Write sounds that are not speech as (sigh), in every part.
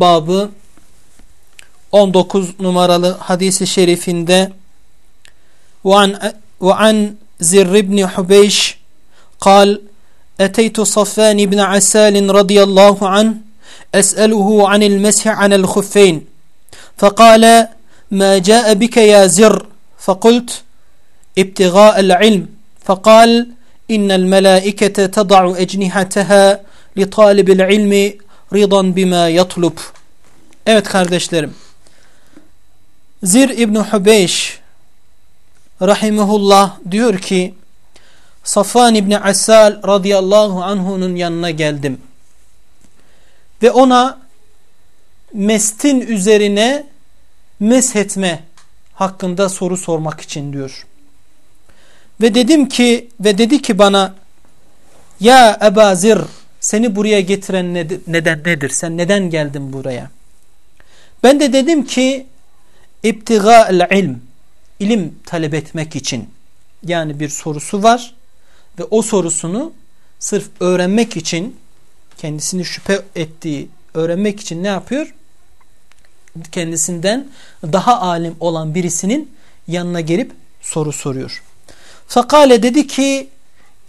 babı 19 numaralı hadisi şerifinde وعن, زر بن حبيش قال أتيت صفان بن عسال رضي الله عنه أسأله عن المسح على الخفين فقال ما جاء بك يا زر فقلت ابتغاء العلم فقال إن الملائكة تضع أجنحتها لطالب العلم ridan bima yatlub. Evet kardeşlerim. Zir İbn Hubeyş rahimehullah diyor ki Safvan İbni Asal radıyallahu anhu'nun yanına geldim. Ve ona mestin üzerine meshetme hakkında soru sormak için diyor. Ve dedim ki ve dedi ki bana Ya Ebazir seni buraya getiren nedir, neden nedir? Sen neden geldin buraya? Ben de dedim ki İbtigâ'l ilm ilim talep etmek için yani bir sorusu var ve o sorusunu sırf öğrenmek için kendisini şüphe ettiği öğrenmek için ne yapıyor? Kendisinden daha alim olan birisinin yanına gelip soru soruyor. Fakale dedi ki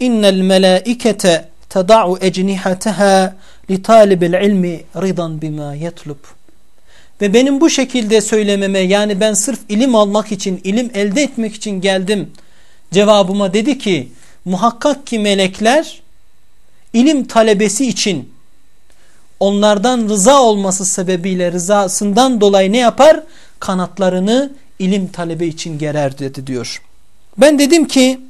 innel melaikete tada'u ecnihateha li talibil ilmi ridan bima yetlub. Ve benim bu şekilde söylememe yani ben sırf ilim almak için, ilim elde etmek için geldim cevabıma dedi ki muhakkak ki melekler ilim talebesi için onlardan rıza olması sebebiyle rızasından dolayı ne yapar? Kanatlarını ilim talebi için gerer dedi diyor. Ben dedim ki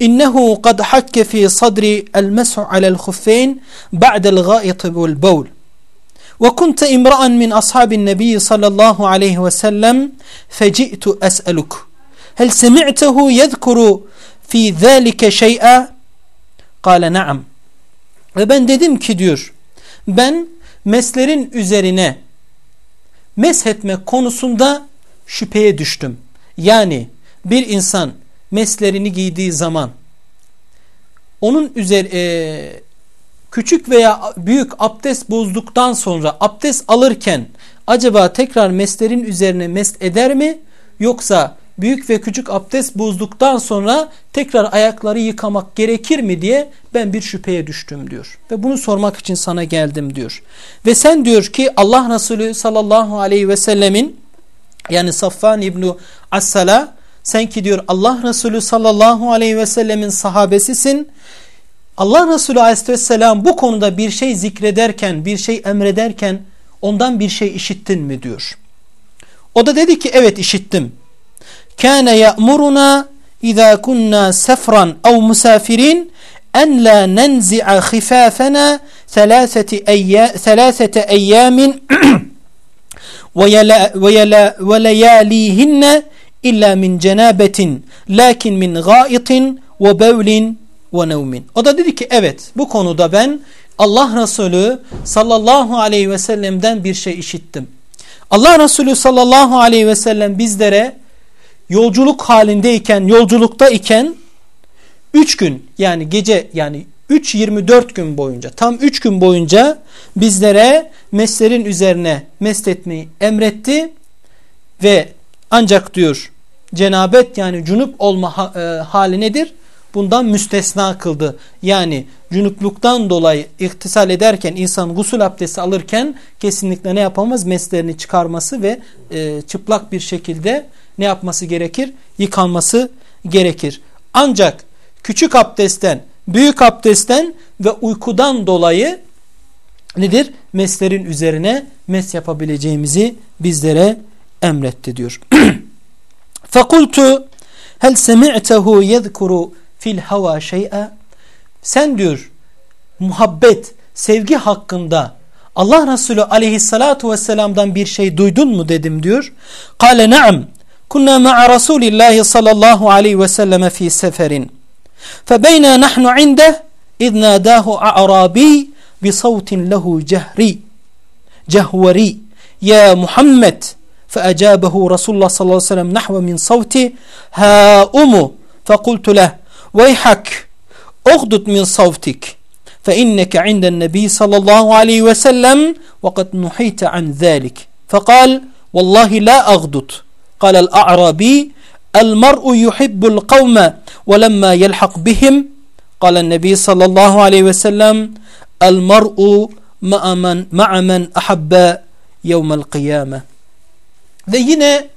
İnnehu kad hakke fi sadri el mes'u alel huffayn ba'del gâit vel bawl. Ve kunte imra'an min ashabin nebi sallallahu aleyhi ve sellem feci'tu es'eluk. Hel semi'tehu yezkuru fi zâlike şey'a? Kale na'am. Ve ben dedim ki diyor ben meslerin üzerine meshetme konusunda şüpheye düştüm. Yani bir insan meslerini giydiği zaman onun üzeri e, küçük veya büyük abdest bozduktan sonra abdest alırken acaba tekrar meslerin üzerine mest eder mi? Yoksa büyük ve küçük abdest bozduktan sonra tekrar ayakları yıkamak gerekir mi diye ben bir şüpheye düştüm diyor. Ve bunu sormak için sana geldim diyor. Ve sen diyor ki Allah Resulü sallallahu aleyhi ve sellemin yani Safvan İbni Assala sen ki diyor Allah Resulü sallallahu aleyhi ve sellemin sahabesisin Allah Resulü aleyhisselam bu konuda bir şey zikrederken, bir şey emrederken ondan bir şey işittin mi diyor. O da dedi ki evet işittim. Kâne ya'muruna izâ kunnâ sefran ev musafirin en la nenzi'a khifâfena thelâsete eyyâmin (clears throat) ve leyâlihinne illa min cenabetin lakin min gâitin ve bevlin ve nevmin. O da dedi ki evet bu konuda ben Allah Resulü sallallahu aleyhi ve sellem'den bir şey işittim. Allah Resulü sallallahu aleyhi ve sellem bizlere yolculuk halindeyken, yolculukta iken 3 gün yani gece yani 3-24 gün boyunca tam 3 gün boyunca bizlere meslerin üzerine mest etmeyi emretti ve ancak diyor cenabet yani cunup olma e, hali nedir? bundan müstesna kıldı. Yani cunupluktan dolayı iktisal ederken insan gusül abdesti alırken kesinlikle ne yapamaz? Meslerini çıkarması ve e, çıplak bir şekilde ne yapması gerekir? Yıkanması gerekir. Ancak küçük abdestten, büyük abdestten ve uykudan dolayı nedir? Meslerin üzerine mes yapabileceğimizi bizlere emretti diyor. (clears throat) Fakultu hel semi'tehu yezkuru fil hava şey'e sen diyor muhabbet, sevgi hakkında Allah Resulü aleyhissalatu vesselam'dan bir şey duydun mu dedim diyor. Kale naam kunna ma'a Rasulillahi sallallahu aleyhi ve selleme fi seferin. Febeyna nahnu inde idh nadahu a'rabi bi savtin lehu cehri cehveri ya Muhammed فأجابه رسول الله صلى الله عليه وسلم نحو من صوته ها أمو فقلت له ويحك اغدد من صوتك فإنك عند النبي صلى الله عليه وسلم وقد نحيت عن ذلك. فقال والله لا أغدت قال الأعرابي المرء يحب القوم ولما يلحق بهم. قال النبي صلى الله عليه وسلم المرء مع من, مع من أحب يوم القيامة. Ve yine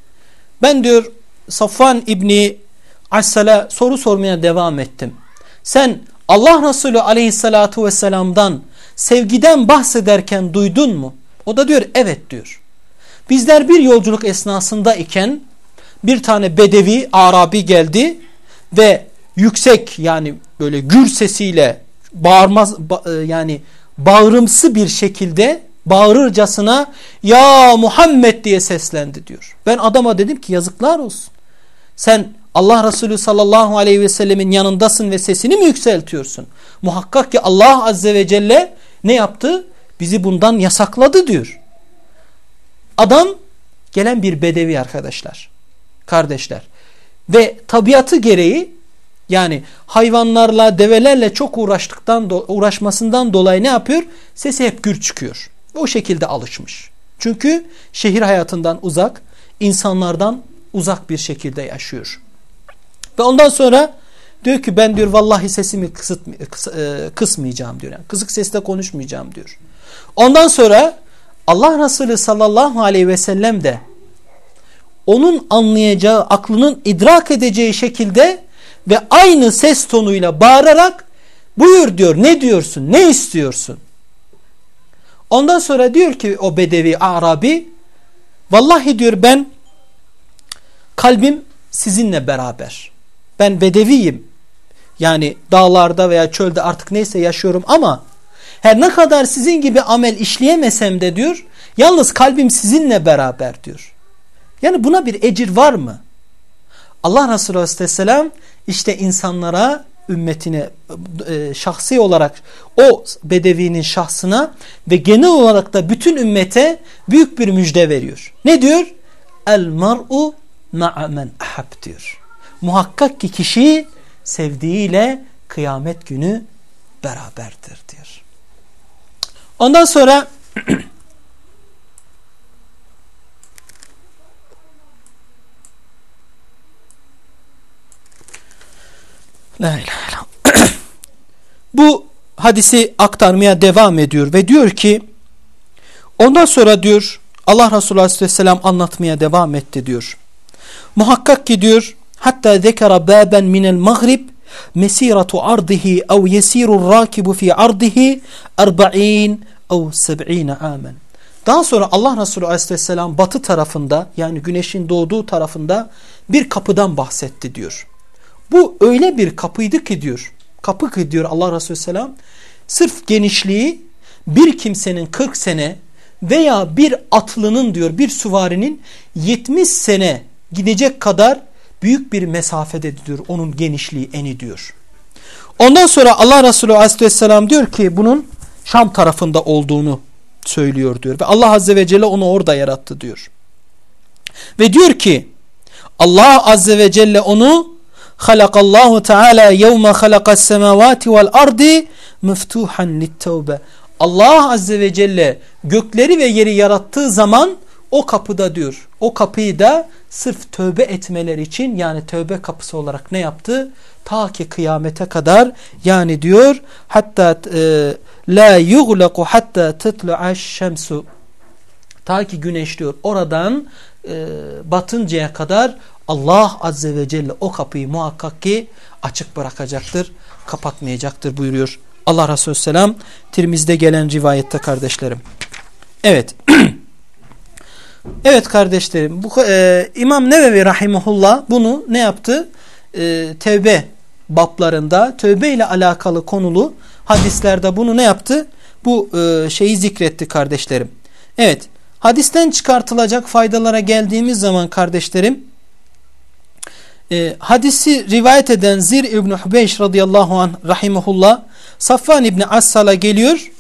ben diyor Safvan İbni Assal'a soru sormaya devam ettim. Sen Allah Resulü aleyhissalatu vesselam'dan sevgiden bahsederken duydun mu? O da diyor evet diyor. Bizler bir yolculuk esnasında iken bir tane bedevi Arabi geldi ve yüksek yani böyle gür sesiyle bağırmaz e, yani bağırımsı bir şekilde bağırırcasına ya Muhammed diye seslendi diyor. Ben adama dedim ki yazıklar olsun. Sen Allah Resulü sallallahu aleyhi ve sellemin yanındasın ve sesini mi yükseltiyorsun? Muhakkak ki Allah azze ve celle ne yaptı? Bizi bundan yasakladı diyor. Adam gelen bir bedevi arkadaşlar. Kardeşler. Ve tabiatı gereği yani hayvanlarla, develerle çok uğraştıktan uğraşmasından dolayı ne yapıyor? Sesi hep gür çıkıyor. O şekilde alışmış. Çünkü şehir hayatından uzak, insanlardan uzak bir şekilde yaşıyor. Ve ondan sonra diyor ki ben diyor vallahi sesimi kısıt, kıs, e, kısmayacağım diyor. Yani kısık sesle konuşmayacağım diyor. Ondan sonra Allah Resulü sallallahu aleyhi ve sellem de onun anlayacağı, aklının idrak edeceği şekilde ve aynı ses tonuyla bağırarak buyur diyor ne diyorsun ne istiyorsun? Ondan sonra diyor ki o bedevi Arabi vallahi diyor ben kalbim sizinle beraber. Ben bedeviyim. Yani dağlarda veya çölde artık neyse yaşıyorum ama her ne kadar sizin gibi amel işleyemesem de diyor yalnız kalbim sizinle beraber diyor. Yani buna bir ecir var mı? Allah Resulü Aleyhisselam işte insanlara ümmetine e, şahsi olarak o bedevinin şahsına ve genel olarak da bütün ümmete büyük bir müjde veriyor. Ne diyor? El mar'u ma'a men ahab diyor. Muhakkak ki kişi sevdiğiyle kıyamet günü beraberdir diyor. Ondan sonra (clears throat) La ilahe illallah. (clears throat) Bu hadisi aktarmaya devam ediyor ve diyor ki ondan sonra diyor Allah Resulü Aleyhisselam anlatmaya devam etti diyor. Muhakkak ki diyor hatta zekara baben minel maghrib mesiratu ardihi ev yesiru rakibu fi ardihi 40 ev 70 amen. Daha sonra Allah Resulü Aleyhisselam batı tarafında yani güneşin doğduğu tarafında bir kapıdan bahsetti diyor. Bu öyle bir kapıydı ki diyor. Kapı ki diyor Allah Resulü Selam. Sırf genişliği bir kimsenin 40 sene veya bir atlının diyor bir süvarinin 70 sene gidecek kadar büyük bir mesafede diyor onun genişliği eni diyor. Ondan sonra Allah Resulü Aleyhisselam diyor ki bunun Şam tarafında olduğunu söylüyor diyor. Ve Allah Azze ve Celle onu orada yarattı diyor. Ve diyor ki Allah Azze ve Celle onu halakallahu teala yevme halakas semavati vel ardi meftuhan littevbe. Allah azze ve celle gökleri ve yeri yarattığı zaman o kapıda diyor. O kapıyı da sırf tövbe etmeler için yani tövbe kapısı olarak ne yaptı? Ta ki kıyamete kadar yani diyor hatta e, la yuglaku hatta tetlu'aş şemsu ta ki güneş diyor oradan e, batıncaya kadar Allah Azze ve Celle o kapıyı muhakkak ki açık bırakacaktır, kapatmayacaktır buyuruyor. Allah Resulü Selam Tirmiz'de gelen rivayette kardeşlerim. Evet. (clears throat) evet kardeşlerim. Bu, e, İmam Nevevi Rahimullah bunu ne yaptı? E, tevbe bablarında tövbe ile alakalı konulu hadislerde bunu ne yaptı? Bu e, şeyi zikretti kardeşlerim. Evet. Hadisten çıkartılacak faydalara geldiğimiz zaman kardeşlerim e, hadisi rivayet eden Zir İbni Hubeyş radıyallahu anh rahimahullah Safvan İbni Assal'a geliyor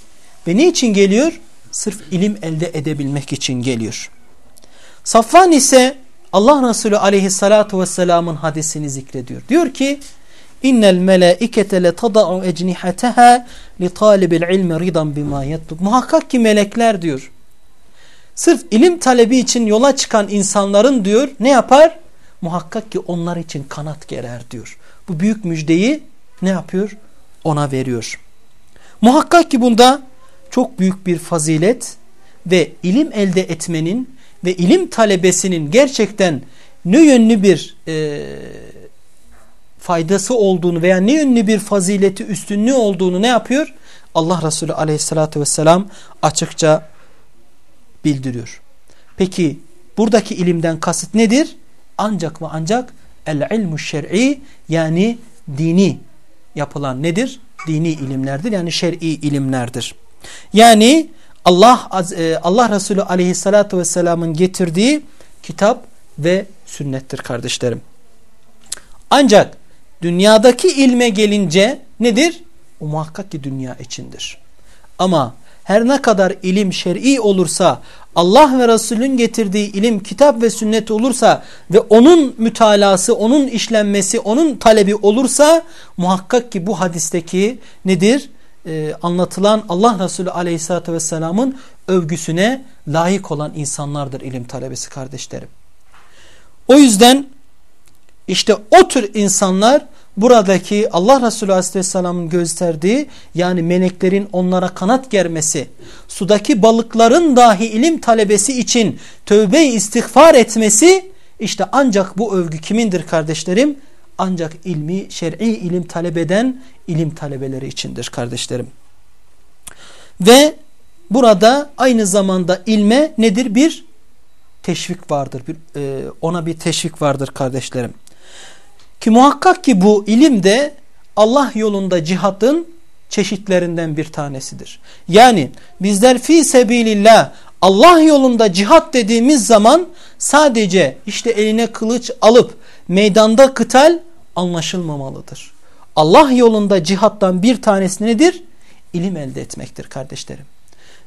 ve ne için geliyor? Sırf ilim elde edebilmek için geliyor. Safvan ise Allah Resulü aleyhissalatu vesselamın hadisini zikrediyor. Diyor ki innel melaikete le tada'u ecnihateha li talibil ilmi ridan bima yatlub. Muhakkak ki melekler diyor. Sırf ilim talebi için yola çıkan insanların diyor ne yapar? Muhakkak ki onlar için kanat gerer diyor. Bu büyük müjdeyi ne yapıyor? Ona veriyor. Muhakkak ki bunda çok büyük bir fazilet ve ilim elde etmenin ve ilim talebesinin gerçekten ne yönlü bir e, faydası olduğunu veya ne yönlü bir fazileti üstünlüğü olduğunu ne yapıyor? Allah Resulü aleyhissalatü vesselam açıkça bildiriyor. Peki buradaki ilimden kasıt nedir? Ancak ve ancak el-ilmu şer'i yani dini yapılan nedir? Dini ilimlerdir yani şer'i ilimlerdir. Yani Allah e, Allah Resulü aleyhissalatü vesselamın getirdiği kitap ve sünnettir kardeşlerim. Ancak dünyadaki ilme gelince nedir? O muhakkak ki dünya içindir. Ama her ne kadar ilim şer'i olursa Allah ve Resulün getirdiği ilim kitap ve sünnet olursa ve onun mütalası, onun işlenmesi, onun talebi olursa muhakkak ki bu hadisteki nedir? Ee, anlatılan Allah Resulü aleyhissalatü vesselamın övgüsüne layık olan insanlardır ilim talebesi kardeşlerim. O yüzden işte o tür insanlar buradaki Allah Resulü Aleyhisselam'ın gösterdiği yani meleklerin onlara kanat germesi, sudaki balıkların dahi ilim talebesi için tövbe istiğfar etmesi işte ancak bu övgü kimindir kardeşlerim? Ancak ilmi, şer'i ilim talep eden ilim talebeleri içindir kardeşlerim. Ve burada aynı zamanda ilme nedir? Bir teşvik vardır. Bir, e, ona bir teşvik vardır kardeşlerim. Ki muhakkak ki bu ilim de Allah yolunda cihatın çeşitlerinden bir tanesidir. Yani bizler fi sebilillah Allah yolunda cihat dediğimiz zaman sadece işte eline kılıç alıp meydanda kıtal anlaşılmamalıdır. Allah yolunda cihattan bir tanesi nedir? İlim elde etmektir kardeşlerim.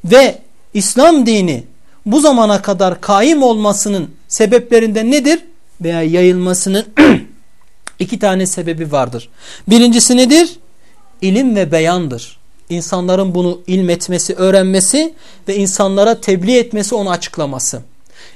Ve İslam dini bu zamana kadar kaim olmasının sebeplerinden nedir? Veya yayılmasının (clears throat) iki tane sebebi vardır. Birincisi nedir? İlim ve beyandır. İnsanların bunu ilmetmesi, öğrenmesi ve insanlara tebliğ etmesi, onu açıklaması.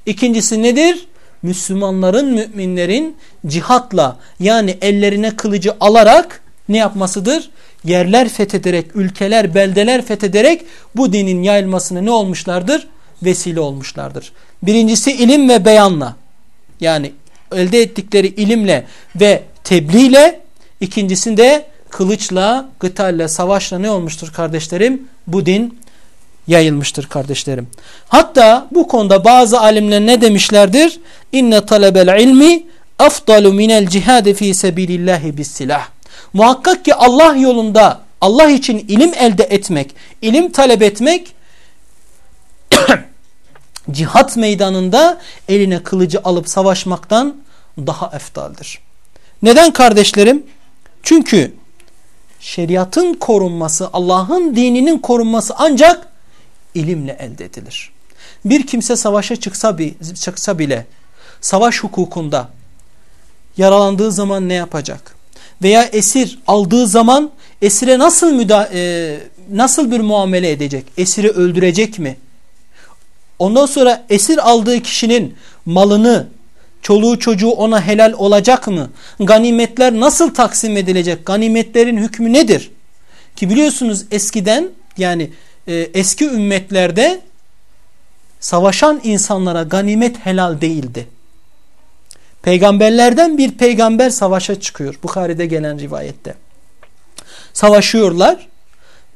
İkincisi nedir? Müslümanların, müminlerin cihatla yani ellerine kılıcı alarak ne yapmasıdır? Yerler fethederek, ülkeler, beldeler fethederek bu dinin yayılmasına ne olmuşlardır? Vesile olmuşlardır. Birincisi ilim ve beyanla yani elde ettikleri ilimle ve tebliğle ikincisinde kılıçla, gıtalle, savaşla ne olmuştur kardeşlerim? Bu din yayılmıştır kardeşlerim. Hatta bu konuda bazı alimler ne demişlerdir? İnne talebel ilmi afdalu minel cihadi fi sebilillahi bis silah. Muhakkak ki Allah yolunda Allah için ilim elde etmek, ilim talep etmek (coughs) cihat meydanında eline kılıcı alıp savaşmaktan daha eftaldir. Neden kardeşlerim? Çünkü şeriatın korunması, Allah'ın dininin korunması ancak ilimle elde edilir. Bir kimse savaşa çıksa, çıksa bile savaş hukukunda yaralandığı zaman ne yapacak? Veya esir aldığı zaman esire nasıl müda e, nasıl bir muamele edecek? Esiri öldürecek mi? Ondan sonra esir aldığı kişinin malını, çoluğu çocuğu ona helal olacak mı? Ganimetler nasıl taksim edilecek? Ganimetlerin hükmü nedir? Ki biliyorsunuz eskiden yani e, eski ümmetlerde savaşan insanlara ganimet helal değildi. Peygamberlerden bir peygamber savaşa çıkıyor. Bukhari'de gelen rivayette. Savaşıyorlar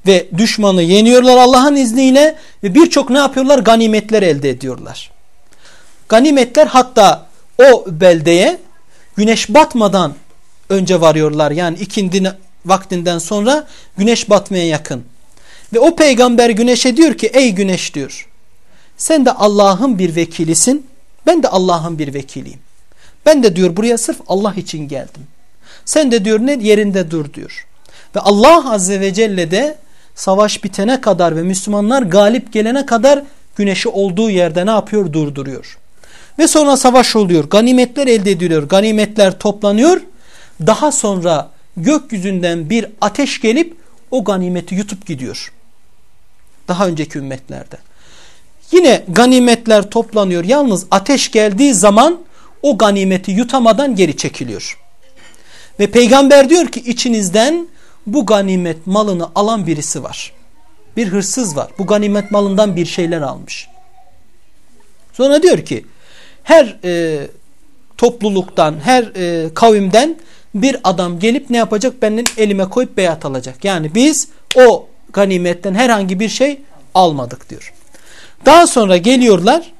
ve düşmanı yeniyorlar Allah'ın izniyle ve birçok ne yapıyorlar? Ganimetler elde ediyorlar. Ganimetler hatta o beldeye güneş batmadan önce varıyorlar. Yani ikindi vaktinden sonra güneş batmaya yakın. Ve o peygamber güneşe diyor ki ey güneş diyor. Sen de Allah'ın bir vekilisin. Ben de Allah'ın bir vekiliyim. Ben de diyor buraya sırf Allah için geldim. Sen de diyor ne yerinde dur diyor. Ve Allah Azze ve Celle de savaş bitene kadar ve Müslümanlar galip gelene kadar güneşi olduğu yerde ne yapıyor? Durduruyor. Ve sonra savaş oluyor. Ganimetler elde ediliyor. Ganimetler toplanıyor. Daha sonra gökyüzünden bir ateş gelip o ganimeti yutup gidiyor. Daha önceki ümmetlerde. Yine ganimetler toplanıyor. Yalnız ateş geldiği zaman o ganimeti yutamadan geri çekiliyor. Ve peygamber diyor ki içinizden bu ganimet malını alan birisi var. Bir hırsız var. Bu ganimet malından bir şeyler almış. Sonra diyor ki her e, topluluktan, her e, kavimden bir adam gelip ne yapacak? Benim elime koyup beyat alacak. Yani biz o ganimetten herhangi bir şey almadık diyor. Daha sonra geliyorlar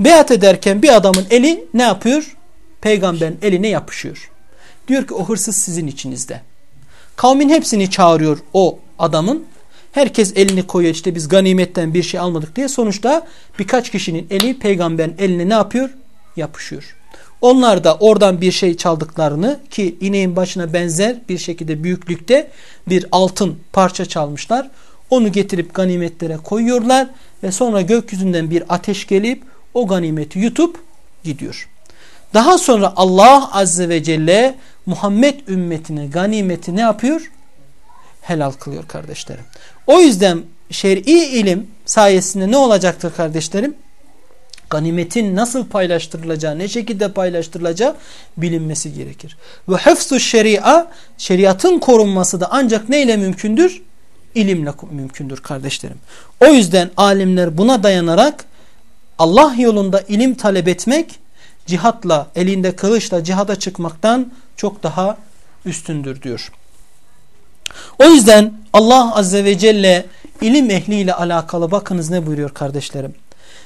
beyat ederken bir adamın eli ne yapıyor? Peygamberin eline yapışıyor. Diyor ki o hırsız sizin içinizde. Kavmin hepsini çağırıyor o adamın. Herkes elini koyuyor işte biz ganimetten bir şey almadık diye. Sonuçta birkaç kişinin eli peygamberin eline ne yapıyor? Yapışıyor. Onlar da oradan bir şey çaldıklarını ki ineğin başına benzer bir şekilde büyüklükte bir altın parça çalmışlar. Onu getirip ganimetlere koyuyorlar ve sonra gökyüzünden bir ateş gelip o ganimeti yutup gidiyor. Daha sonra Allah Azze ve Celle Muhammed ümmetine ganimeti ne yapıyor? Helal kılıyor kardeşlerim. O yüzden şer'i ilim sayesinde ne olacaktır kardeşlerim? Ganimetin nasıl paylaştırılacağı, ne şekilde paylaştırılacağı bilinmesi gerekir. Ve hıfzu şeria, şeriatın korunması da ancak neyle mümkündür? İlimle mümkündür kardeşlerim. O yüzden alimler buna dayanarak Allah yolunda ilim talep etmek, cihatla, elinde kılıçla cihada çıkmaktan çok daha üstündür diyor. O yüzden Allah Azze ve Celle ilim ehliyle alakalı bakınız ne buyuruyor kardeşlerim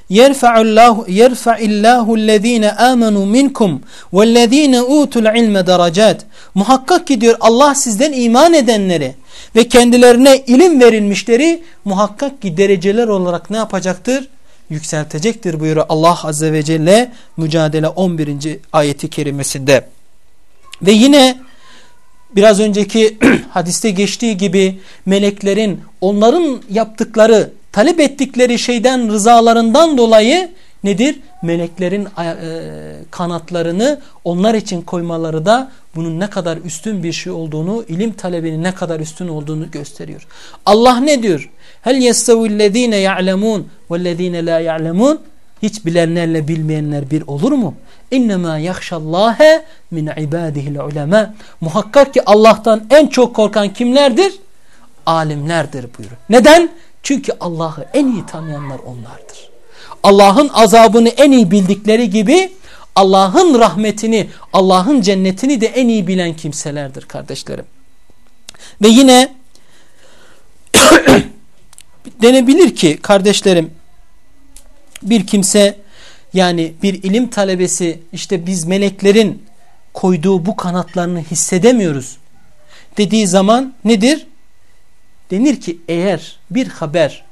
yerfa'illahu yerfa'illahu allazina amenu minkum vellezina utul ilme derecat. Muhakkak ki diyor Allah sizden iman edenleri ve kendilerine ilim verilmişleri muhakkak ki dereceler olarak ne yapacaktır? Yükseltecektir buyuruyor Allah Azze ve Celle Mücadele 11. ayeti kerimesinde. Ve yine biraz önceki (clears throat) hadiste geçtiği gibi meleklerin onların yaptıkları talep ettikleri şeyden rızalarından dolayı nedir? Meleklerin e, kanatlarını onlar için koymaları da bunun ne kadar üstün bir şey olduğunu, ilim talebinin ne kadar üstün olduğunu gösteriyor. Allah ne diyor? Hel yestevillezine ya'lemun vellezine la ya'lemun? Hiç bilenlerle bilmeyenler bir olur mu? İnnemâ yakşallâhe min ibâdihil ulema. Muhakkak ki Allah'tan en çok korkan kimlerdir? Alimlerdir buyuruyor. Neden? Çünkü Allah'ı en iyi tanıyanlar onlardır. Allah'ın azabını en iyi bildikleri gibi Allah'ın rahmetini, Allah'ın cennetini de en iyi bilen kimselerdir kardeşlerim. Ve yine (clears throat) denebilir ki kardeşlerim bir kimse yani bir ilim talebesi işte biz meleklerin koyduğu bu kanatlarını hissedemiyoruz dediği zaman nedir? Denir ki eğer bir haber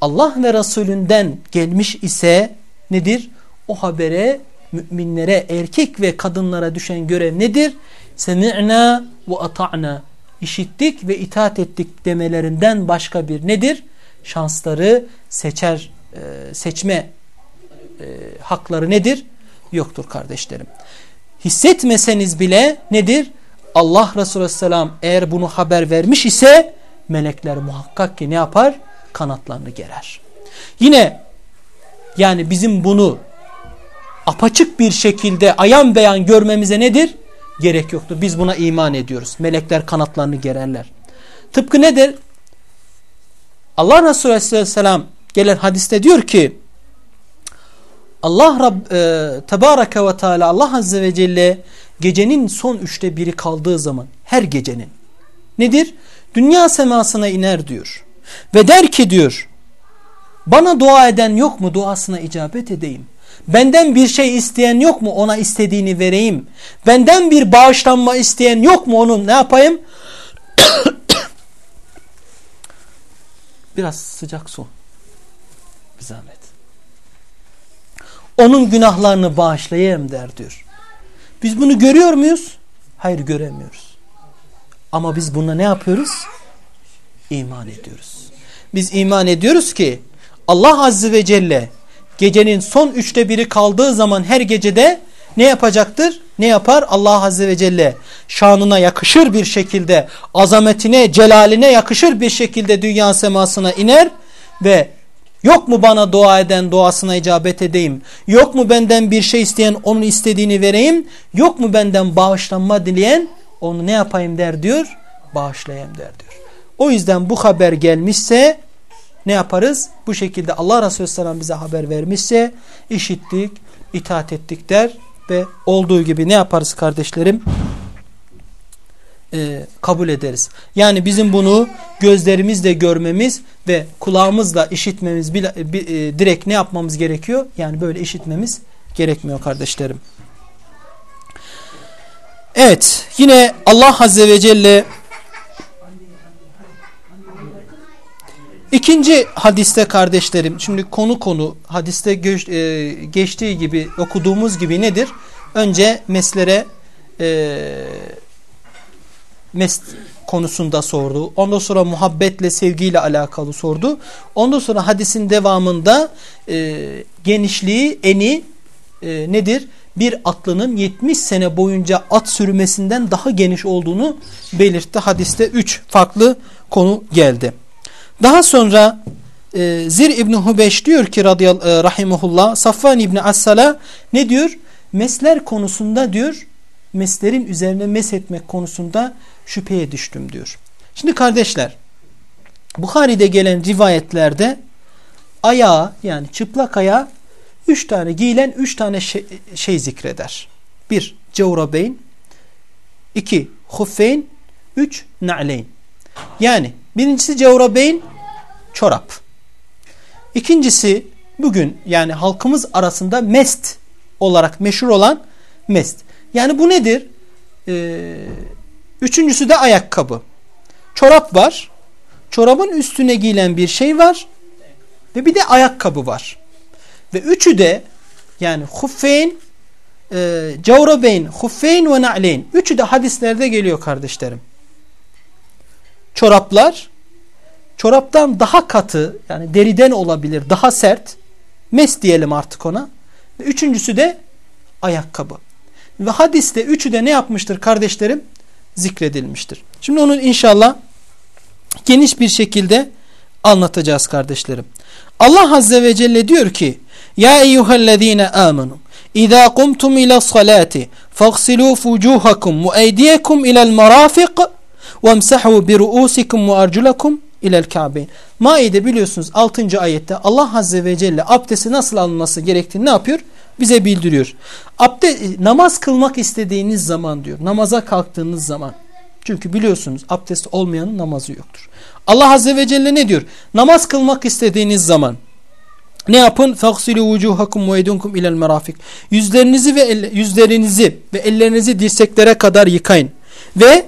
Allah ve Resulünden gelmiş ise nedir? O habere müminlere erkek ve kadınlara düşen görev nedir? Semi'na ve ata'na işittik ve itaat ettik demelerinden başka bir nedir? Şansları seçer e, seçme e, hakları nedir? Yoktur kardeşlerim. Hissetmeseniz bile nedir? Allah Resulü Aleyhisselam eğer bunu haber vermiş ise melekler muhakkak ki ne yapar? Kanatlarını gerer. Yine yani bizim bunu apaçık bir şekilde ayan beyan görmemize nedir? Gerek yoktur. Biz buna iman ediyoruz. Melekler kanatlarını gererler. Tıpkı nedir? Allah Resulü Aleyhisselam gelen hadiste diyor ki Allah Rab, e, Tebareke ve Teala Allah Azze ve Celle gecenin son üçte biri kaldığı zaman her gecenin nedir? Dünya semasına iner diyor. Ve der ki diyor bana dua eden yok mu duasına icabet edeyim. Benden bir şey isteyen yok mu ona istediğini vereyim. Benden bir bağışlanma isteyen yok mu onun ne yapayım? (coughs) Biraz sıcak su. Bir zahmet. Onun günahlarını bağışlayayım der diyor. Biz bunu görüyor muyuz? Hayır göremiyoruz. Ama biz buna ne yapıyoruz? İman ediyoruz. Biz iman ediyoruz ki Allah Azze ve Celle gecenin son üçte biri kaldığı zaman her gecede ne yapacaktır? ne yapar? Allah Azze ve Celle şanına yakışır bir şekilde, azametine, celaline yakışır bir şekilde dünya semasına iner ve yok mu bana dua eden duasına icabet edeyim? Yok mu benden bir şey isteyen onun istediğini vereyim? Yok mu benden bağışlanma dileyen onu ne yapayım der diyor? Bağışlayayım der diyor. O yüzden bu haber gelmişse ne yaparız? Bu şekilde Allah Resulü Selam bize haber vermişse işittik, itaat ettik der ve olduğu gibi ne yaparız kardeşlerim? Ee, kabul ederiz. Yani bizim bunu gözlerimizle görmemiz ve kulağımızla işitmemiz bile, e, direkt ne yapmamız gerekiyor? Yani böyle işitmemiz gerekmiyor kardeşlerim. Evet yine Allah Azze ve Celle İkinci hadiste kardeşlerim şimdi konu konu hadiste göç, e, geçtiği gibi okuduğumuz gibi nedir? Önce meslere e, mes konusunda sordu. Ondan sonra muhabbetle sevgiyle alakalı sordu. Ondan sonra hadisin devamında e, genişliği eni e, nedir? Bir atlının 70 sene boyunca at sürmesinden daha geniş olduğunu belirtti. Hadiste 3 farklı konu geldi. Daha sonra e, Zir İbni Hubeş diyor ki radıyal, e, rahimahullah Safvan İbni Assal'a ne diyor? Mesler konusunda diyor meslerin üzerine meshetmek konusunda şüpheye düştüm diyor. Şimdi kardeşler Bukhari'de gelen rivayetlerde ayağı yani çıplak ayağı üç tane giyilen üç tane şey, şey zikreder. Bir cevrabeyn, iki huffeyn, üç na'leyn. Yani birincisi cevrabeyn çorap. İkincisi bugün yani halkımız arasında mest olarak meşhur olan mest. Yani bu nedir? Ee, üçüncüsü de ayakkabı. Çorap var. Çorabın üstüne giyilen bir şey var. Ve bir de ayakkabı var. Ve üçü de yani huffeyn, e, cevrabeyn, huffeyn ve na'leyn. Üçü de hadislerde geliyor kardeşlerim. Çoraplar, çoraptan daha katı yani deriden olabilir daha sert mes diyelim artık ona. Ve üçüncüsü de ayakkabı. Ve hadiste üçü de ne yapmıştır kardeşlerim? Zikredilmiştir. Şimdi onu inşallah geniş bir şekilde anlatacağız kardeşlerim. Allah Azze ve Celle diyor ki ya eyyühellezine amenu. İza kumtum ila salati fagsilu fucuhakum ve eydiyekum ila'l marafiq vemsahu bi ruusikum ve arculakum ila'l ka'beyn. Maide biliyorsunuz 6. ayette Allah azze ve celle abdesti nasıl alınması gerektiğini ne yapıyor? Bize bildiriyor. Abde namaz kılmak istediğiniz zaman diyor. Namaza kalktığınız zaman. Çünkü biliyorsunuz abdest olmayanın namazı yoktur. Allah azze ve celle ne diyor? Namaz kılmak istediğiniz zaman ne yapın? Faksilu vucuhakum ve yedunkum ilel merafik. Yüzlerinizi ve elle, yüzlerinizi ve ellerinizi dirseklere kadar yıkayın ve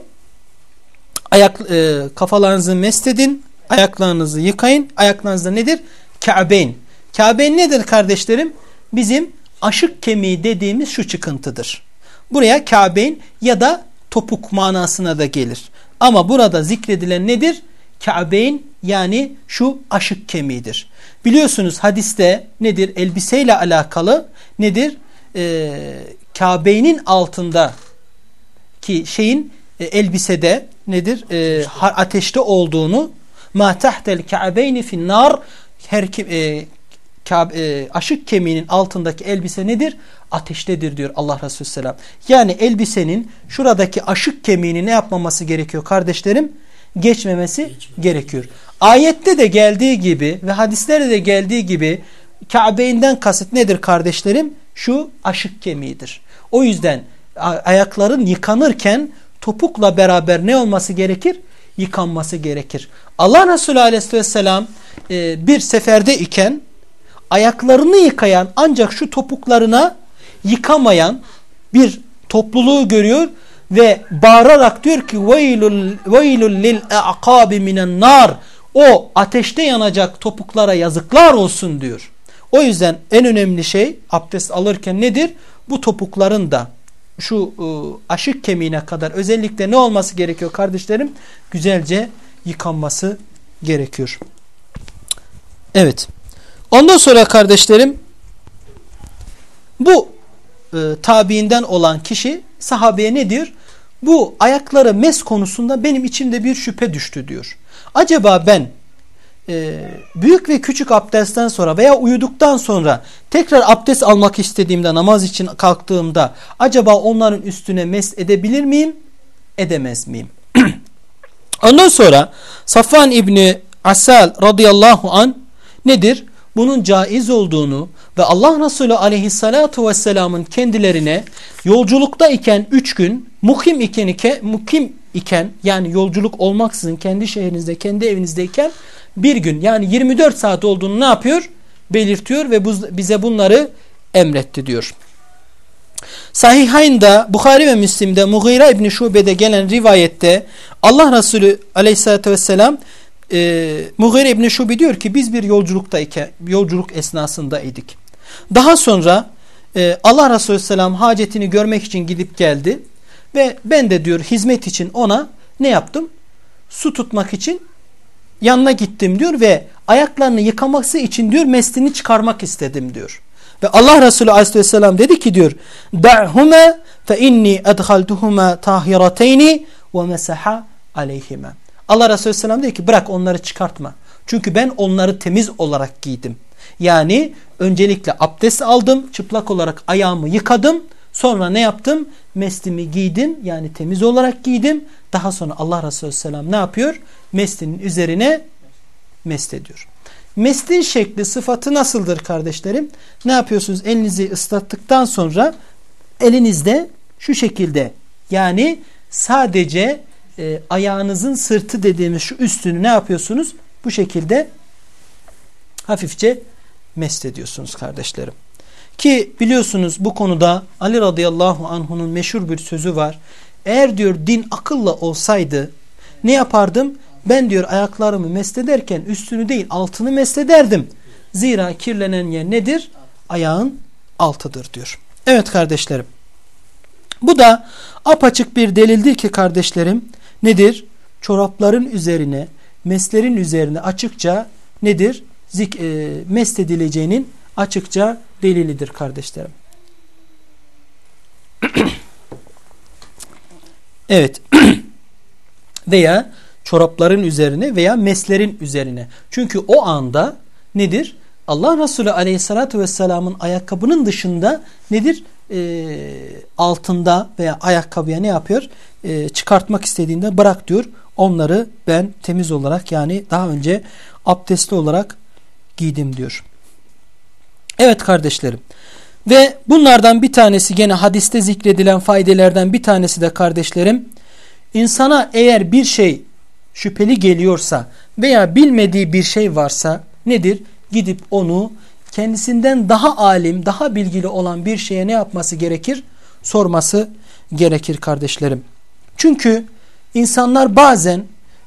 ayak e, kafalarınızı mestedin, ayaklarınızı yıkayın. Ayaklarınızda nedir? Ka'beyn. Ka'beyn nedir kardeşlerim? Bizim aşık kemiği dediğimiz şu çıkıntıdır. Buraya Ka'beyn ya da topuk manasına da gelir. Ama burada zikredilen nedir? Ka'beyn yani şu aşık kemiğidir. Biliyorsunuz hadiste nedir? Elbiseyle alakalı nedir? Ee, Kabeyn'in altında ki şeyin e, elbisede nedir? E, ateşte olduğunu ma tahtel ka'beyni finnar her kim, e, kab, e, aşık kemiğinin altındaki elbise nedir? Ateştedir diyor Allah Resulü Selam. Yani elbisenin şuradaki aşık kemiğini ne yapmaması gerekiyor kardeşlerim? Geçmemesi Geçmem. gerekiyor. Ayette de geldiği gibi ve hadislerde de geldiği gibi Kabe'inden kasıt nedir kardeşlerim? Şu aşık kemiğidir. O yüzden ayakların yıkanırken topukla beraber ne olması gerekir? Yıkanması gerekir. Allah Resulü Aleyhisselam e, bir seferde iken ayaklarını yıkayan ancak şu topuklarına yıkamayan bir topluluğu görüyor ve bağırarak diyor ki veylul, veylul lil a'kabi minen nar o ateşte yanacak topuklara yazıklar olsun diyor. O yüzden en önemli şey abdest alırken nedir? Bu topukların da şu e, aşık kemiğine kadar özellikle ne olması gerekiyor kardeşlerim? Güzelce yıkanması gerekiyor. Evet. Ondan sonra kardeşlerim bu e, tabiinden olan kişi sahabeye ne diyor? Bu ayakları mes konusunda benim içimde bir şüphe düştü diyor. Acaba ben e, büyük ve küçük abdestten sonra veya uyuduktan sonra tekrar abdest almak istediğimde namaz için kalktığımda acaba onların üstüne mes edebilir miyim? Edemez miyim? (clears throat) Ondan sonra Safvan İbni Asal radıyallahu an nedir? Bunun caiz olduğunu ve Allah Resulü aleyhissalatu vesselamın kendilerine yolculukta iken 3 gün mukim iken, mukim iken yani yolculuk olmaksızın kendi şehrinizde kendi evinizdeyken bir gün yani 24 saat olduğunu ne yapıyor? Belirtiyor ve bize bunları emretti diyor. Sahihayn'da Bukhari ve Müslim'de Mughira İbni Şube'de gelen rivayette Allah Resulü aleyhissalatü vesselam e, Mughira İbni Şube diyor ki biz bir yolculuktayken yolculuk esnasındaydık. Daha sonra e, Allah Resulü selam hacetini görmek için gidip geldi ve ben de diyor hizmet için ona ne yaptım? Su tutmak için yanına gittim diyor ve ayaklarını yıkaması için diyor meslini çıkarmak istedim diyor. Ve Allah Resulü aleyhisselam dedi ki diyor da'huma fe inni edhaltuhuma tahirateyni ve mesaha aleyhima. Allah Resulü aleyhisselam dedi ki bırak onları çıkartma. Çünkü ben onları temiz olarak giydim. Yani öncelikle abdest aldım, çıplak olarak ayağımı yıkadım. Sonra ne yaptım? Meslimi giydim yani temiz olarak giydim. Daha sonra Allah Resulü Aleyhisselam ne yapıyor? Meslinin üzerine mest ediyor. Mestin şekli sıfatı nasıldır kardeşlerim? Ne yapıyorsunuz? Elinizi ıslattıktan sonra elinizde şu şekilde yani sadece e, ayağınızın sırtı dediğimiz şu üstünü ne yapıyorsunuz? Bu şekilde hafifçe mest ediyorsunuz kardeşlerim. Ki biliyorsunuz bu konuda Ali radıyallahu anh'unun meşhur bir sözü var. Eğer diyor din akılla olsaydı ne yapardım? Ben diyor ayaklarımı meslederken üstünü değil altını meslederdim. Zira kirlenen yer nedir? Ayağın altıdır diyor. Evet kardeşlerim. Bu da apaçık bir delildir ki kardeşlerim nedir? Çorapların üzerine, meslerin üzerine açıkça nedir? Zik, e, mest edileceğinin açıkça delilidir kardeşlerim. (clears throat) evet. (clears throat) veya çorapların üzerine veya meslerin üzerine. Çünkü o anda nedir? Allah Resulü aleyhissalatü vesselamın ayakkabının dışında nedir? E, altında veya ayakkabıya ne yapıyor? E, çıkartmak istediğinde bırak diyor. Onları ben temiz olarak yani daha önce abdestli olarak giydim diyor. Evet kardeşlerim. Ve bunlardan bir tanesi gene hadiste zikredilen faydelerden bir tanesi de kardeşlerim. İnsana eğer bir şey şüpheli geliyorsa veya bilmediği bir şey varsa nedir? Gidip onu kendisinden daha alim, daha bilgili olan bir şeye ne yapması gerekir? Sorması gerekir kardeşlerim. Çünkü insanlar bazen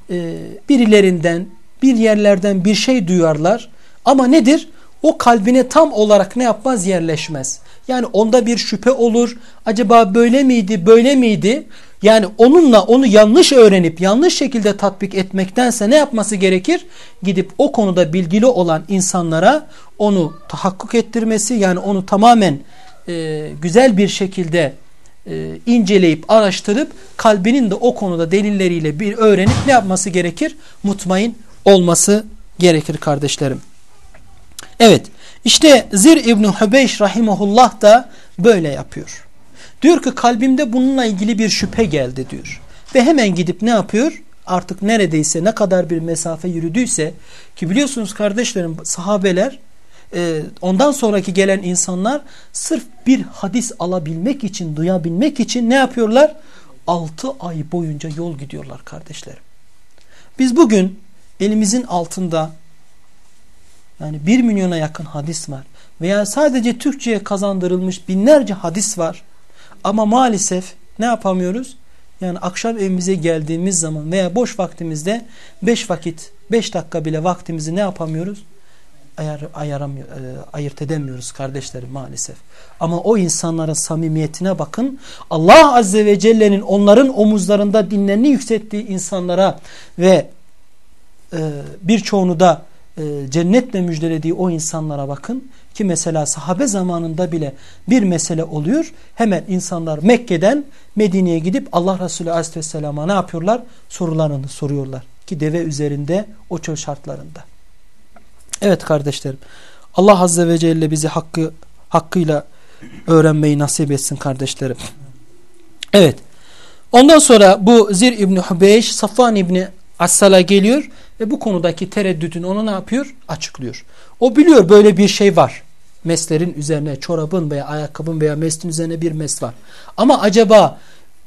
e, birilerinden, bir yerlerden bir şey duyarlar ama nedir? O kalbine tam olarak ne yapmaz? Yerleşmez. Yani onda bir şüphe olur. Acaba böyle miydi, böyle miydi? Yani onunla onu yanlış öğrenip yanlış şekilde tatbik etmektense ne yapması gerekir? Gidip o konuda bilgili olan insanlara onu tahakkuk ettirmesi yani onu tamamen e, güzel bir şekilde e, inceleyip araştırıp kalbinin de o konuda delilleriyle bir öğrenip ne yapması gerekir? Mutmain olması gerekir kardeşlerim. Evet işte Zir İbni Hübeyş rahimahullah da böyle yapıyor. Diyor ki kalbimde bununla ilgili bir şüphe geldi diyor. Ve hemen gidip ne yapıyor? Artık neredeyse ne kadar bir mesafe yürüdüyse ki biliyorsunuz kardeşlerim sahabeler e, ondan sonraki gelen insanlar sırf bir hadis alabilmek için duyabilmek için ne yapıyorlar? 6 ay boyunca yol gidiyorlar kardeşlerim. Biz bugün elimizin altında yani 1 milyona yakın hadis var. Veya sadece Türkçe'ye kazandırılmış binlerce hadis var. Ama maalesef ne yapamıyoruz? Yani akşam evimize geldiğimiz zaman veya boş vaktimizde 5 vakit 5 dakika bile vaktimizi ne yapamıyoruz? Ayar, ayaram, e, ayırt edemiyoruz kardeşlerim maalesef. Ama o insanların samimiyetine bakın. Allah Azze ve Celle'nin onların omuzlarında dinlerini yükselttiği insanlara ve e, birçoğunu da e, cennetle müjdelediği o insanlara bakın. ki mesela sahabe zamanında bile bir mesele oluyor. Hemen insanlar Mekke'den Medine'ye gidip Allah Resulü Aleyhisselam'a ne yapıyorlar? Sorularını soruyorlar. Ki deve üzerinde o çöl şartlarında. Evet kardeşlerim. Allah Azze ve Celle bizi hakkı hakkıyla öğrenmeyi nasip etsin kardeşlerim. Evet. Ondan sonra bu Zir İbni Hubeyş Safvan İbni Assal'a geliyor ve bu konudaki tereddütünü ona ne yapıyor? Açıklıyor. O biliyor böyle bir şey var. Meslerin üzerine çorabın veya ayakkabın veya mestin üzerine bir mes var. Ama acaba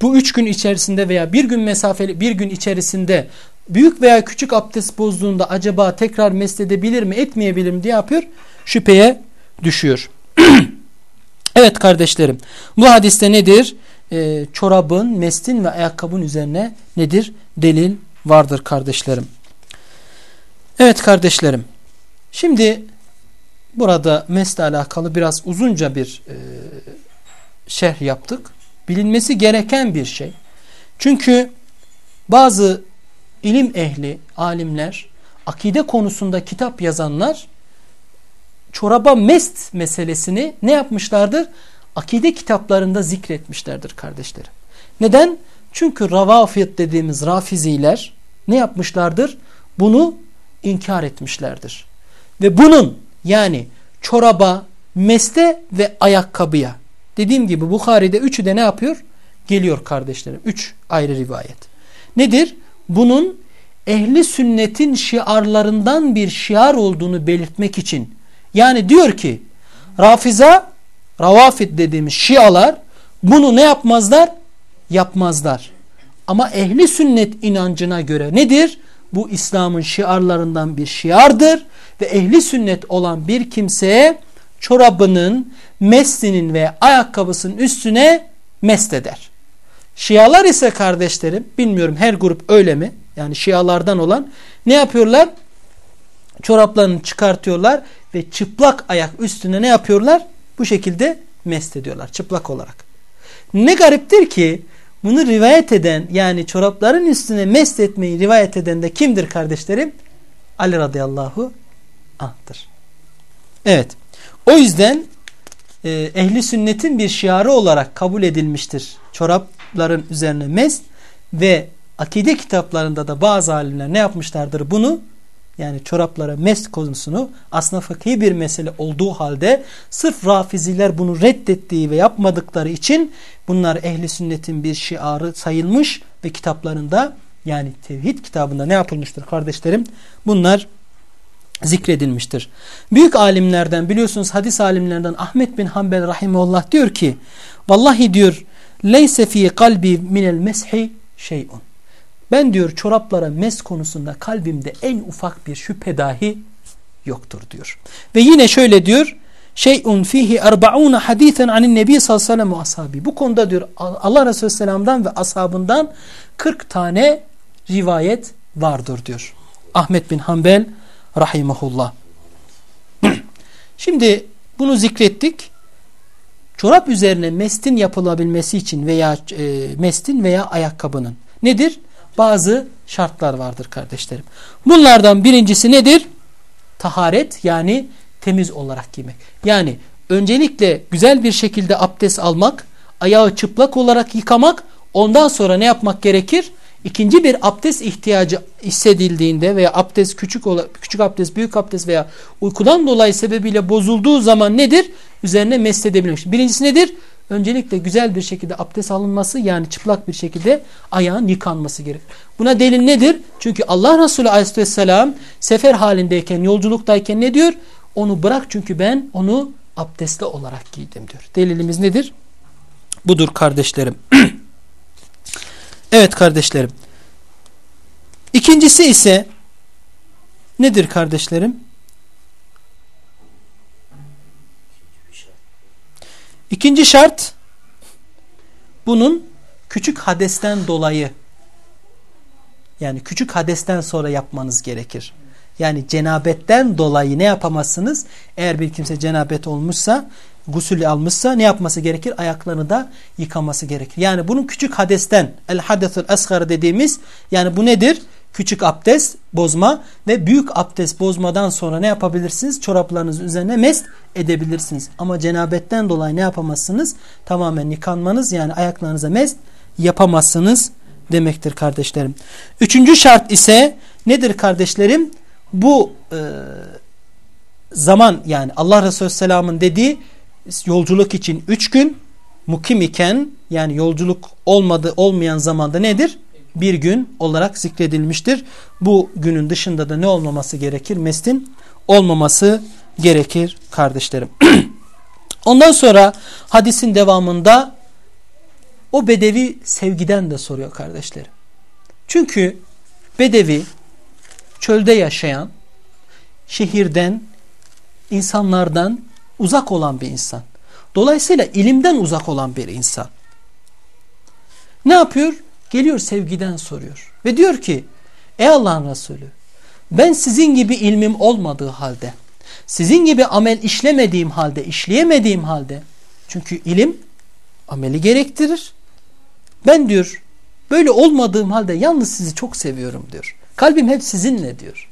bu üç gün içerisinde veya bir gün mesafeli bir gün içerisinde büyük veya küçük abdest bozduğunda acaba tekrar mesledebilir mi etmeyebilir mi diye yapıyor? Şüpheye düşüyor. (clears throat) evet kardeşlerim bu hadiste nedir? Ee, çorabın, mestin ve ayakkabın üzerine nedir? Delil vardır kardeşlerim. Evet kardeşlerim. Şimdi burada mesle alakalı biraz uzunca bir e, şerh yaptık. Bilinmesi gereken bir şey. Çünkü bazı ilim ehli, alimler, akide konusunda kitap yazanlar çoraba mest meselesini ne yapmışlardır? Akide kitaplarında zikretmişlerdir kardeşlerim. Neden? Çünkü ravafiyet dediğimiz rafiziler ne yapmışlardır? Bunu inkar etmişlerdir. Ve bunun yani çoraba, meste ve ayakkabıya dediğim gibi Bukhari'de üçü de ne yapıyor? Geliyor kardeşlerim. Üç ayrı rivayet. Nedir? Bunun ehli sünnetin şiarlarından bir şiar olduğunu belirtmek için yani diyor ki Rafiza, Ravafid dediğimiz şialar bunu ne yapmazlar? Yapmazlar. Ama ehli sünnet inancına göre nedir? Bu İslam'ın şiarlarından bir şiardır ve ehli sünnet olan bir kimseye çorabının, meslinin ve ayakkabısının üstüne mest eder. Şialar ise kardeşlerim, bilmiyorum her grup öyle mi? Yani şialardan olan ne yapıyorlar? Çoraplarını çıkartıyorlar ve çıplak ayak üstüne ne yapıyorlar? Bu şekilde mest ediyorlar çıplak olarak. Ne gariptir ki bunu rivayet eden yani çorapların üstüne mest etmeyi rivayet eden de kimdir kardeşlerim? Ali radıyallahu anh'tır. Evet. O yüzden e, ehli sünnetin bir şiarı olarak kabul edilmiştir. Çorapların üzerine mest ve akide kitaplarında da bazı alimler ne yapmışlardır bunu? Yani çoraplara mest konusunu aslında fıkhi bir mesele olduğu halde sırf rafiziler bunu reddettiği ve yapmadıkları için bunlar ehli sünnetin bir şiarı sayılmış ve kitaplarında yani tevhid kitabında ne yapılmıştır kardeşlerim? Bunlar zikredilmiştir. Büyük alimlerden biliyorsunuz hadis alimlerden Ahmet bin Hanbel rahimullah diyor ki vallahi diyor leyse fi kalbi minel meshi şey'un ben diyor çoraplara mes konusunda kalbimde en ufak bir şüphe dahi yoktur diyor. Ve yine şöyle diyor. Şey'un fihi erbaun hadisen anin nebi sallallahu aleyhi ve. Bu konuda diyor Allah Resulü Sellem'den ve ashabından 40 tane rivayet vardır diyor. Ahmet bin Hanbel rahimahullah. (clears throat) Şimdi bunu zikrettik. Çorap üzerine mestin yapılabilmesi için veya e, mestin veya ayakkabının nedir? Bazı şartlar vardır kardeşlerim. Bunlardan birincisi nedir? Taharet yani temiz olarak giymek. Yani öncelikle güzel bir şekilde abdest almak, ayağı çıplak olarak yıkamak, ondan sonra ne yapmak gerekir? İkinci bir abdest ihtiyacı hissedildiğinde veya abdest küçük küçük abdest, büyük abdest veya uykudan dolayı sebebiyle bozulduğu zaman nedir? Üzerine mesledebilmek. Birincisi nedir? Öncelikle güzel bir şekilde abdest alınması yani çıplak bir şekilde ayağın yıkanması gerekir. Buna delil nedir? Çünkü Allah Resulü aleyhisselam sefer halindeyken yolculuktayken ne diyor? Onu bırak çünkü ben onu abdestli olarak giydim diyor. Delilimiz nedir? Budur kardeşlerim. (clears throat) evet kardeşlerim. İkincisi ise nedir kardeşlerim? İkinci şart bunun küçük hadesten dolayı yani küçük hadesten sonra yapmanız gerekir. Yani cenabetten dolayı ne yapamazsınız? Eğer bir kimse cenabet olmuşsa, gusül almışsa ne yapması gerekir? Ayaklarını da yıkaması gerekir. Yani bunun küçük hadesten, el hadesul asgar dediğimiz yani bu nedir? Küçük abdest bozma ve büyük abdest bozmadan sonra ne yapabilirsiniz? Çoraplarınızın üzerine mest edebilirsiniz. Ama cenabetten dolayı ne yapamazsınız? Tamamen yıkanmanız yani ayaklarınıza mest yapamazsınız demektir kardeşlerim. Üçüncü şart ise nedir kardeşlerim? Bu e, zaman yani Allah Resulü Selam'ın dediği yolculuk için üç gün mukim iken yani yolculuk olmadı olmayan zamanda nedir? Bir gün olarak zikredilmiştir. Bu günün dışında da ne olmaması gerekir? Mestin olmaması gerekir kardeşlerim. (clears throat) Ondan sonra hadisin devamında o bedevi sevgiden de soruyor kardeşlerim. Çünkü bedevi çölde yaşayan, şehirden, insanlardan uzak olan bir insan. Dolayısıyla ilimden uzak olan bir insan. Ne yapıyor? Geliyor sevgiden soruyor. Ve diyor ki ey Allah'ın Resulü ben sizin gibi ilmim olmadığı halde sizin gibi amel işlemediğim halde işleyemediğim halde çünkü ilim ameli gerektirir. Ben diyor böyle olmadığım halde yalnız sizi çok seviyorum diyor. Kalbim hep sizinle diyor.